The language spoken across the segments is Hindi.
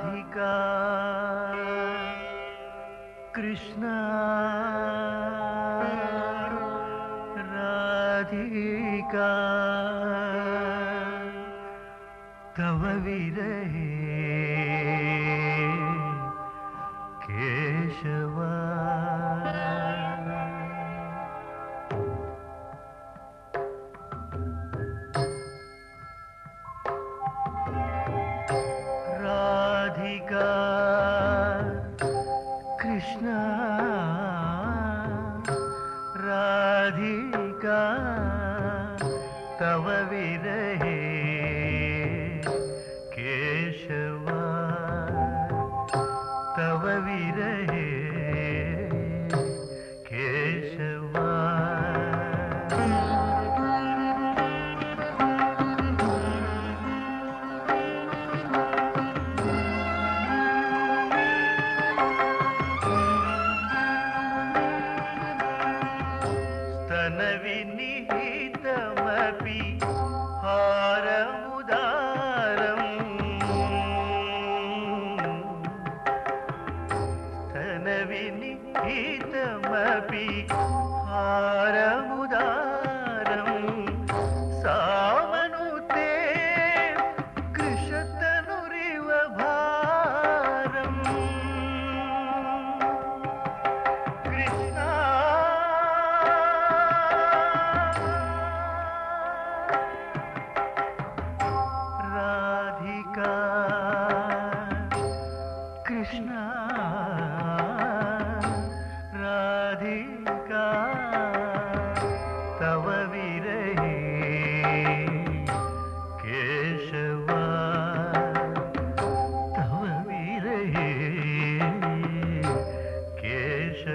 राधिका कृष्ण राधिका तव विरहे केशवा। राधिका कृष्ण राधिका तव विरहे केशवा तव विरहे केशवा அரபி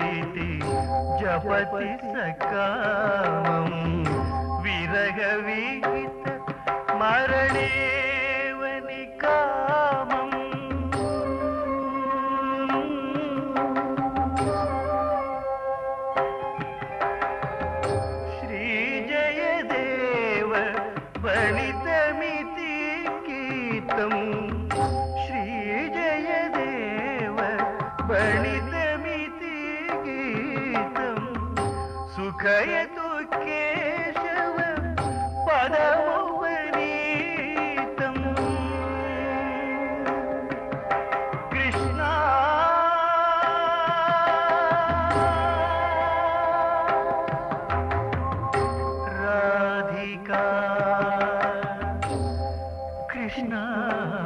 रीति जपति सकामम् विरगवीत मरणेव कृष्ण।